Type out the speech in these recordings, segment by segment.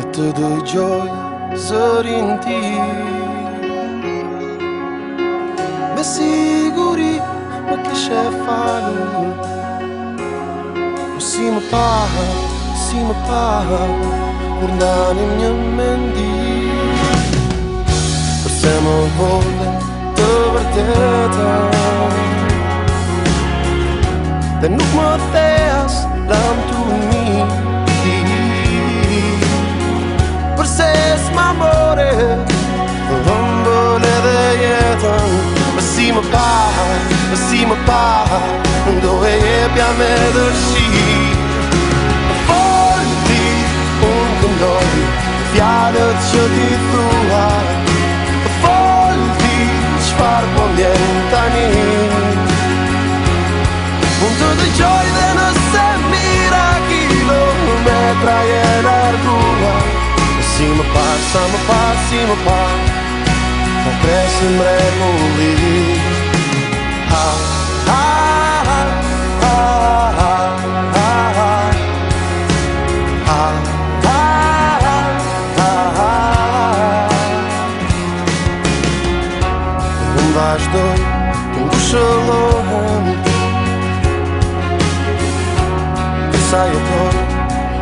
E të dëgjoj zërin ti Me siguri me kishe falu Сима паха, сима паха, урнани мне менди. Për se më vonë të vërteta Dhe nuk më theas, lam të mi Për s'ma more, dhëmbën edhe jetën Më si më paha, si më paha, ndo e jepja me dërshi që t'i thruar pollë t'i shparë për po një tani punë të dëgjoj dhe nëse mirak i me trajë nërgula si më pasë, sa më pasë si më pasë po vazhdoj të ngushëllohem Kësa jo të po,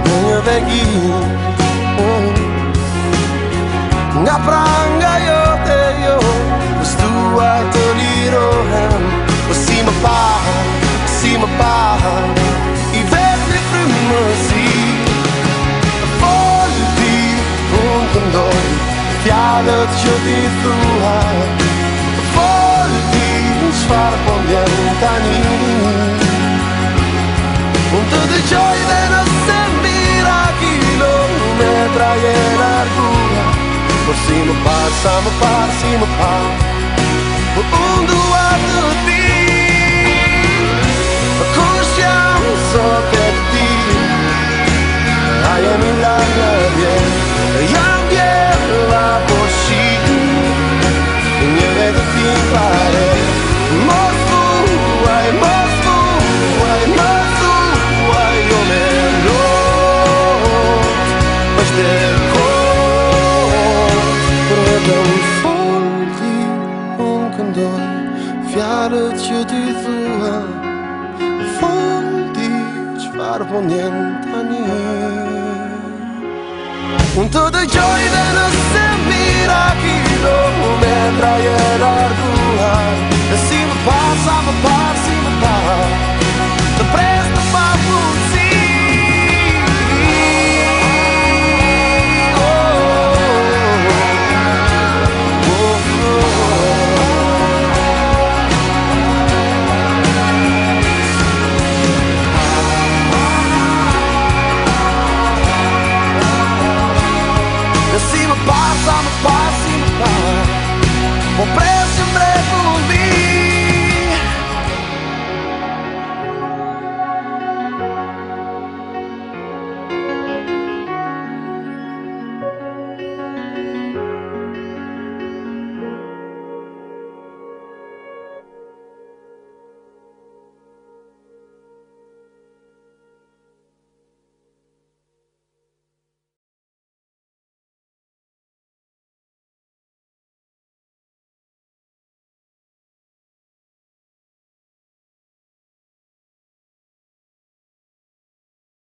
në një vergi Nga pranga jo të jo po Pëstua të lirohem Pësi po më pahë, pësi më pahë I vetë një frymë më si Folë ti, unë të ndoj Fjallët që ti thua Folë ti, wsparłowiem tanim Punto um joy de no sentir aquí lo me trae la argura Por si me pasa, me pasa, me pasa Dhe unë foldi unë këndoj Fjarët që t'i thua Foldi që farë për po një të një Unë të dëgjoj dhe nëse mirak I do me më më trajer ardua Dhe si më pasam për par passe no carro. Comprei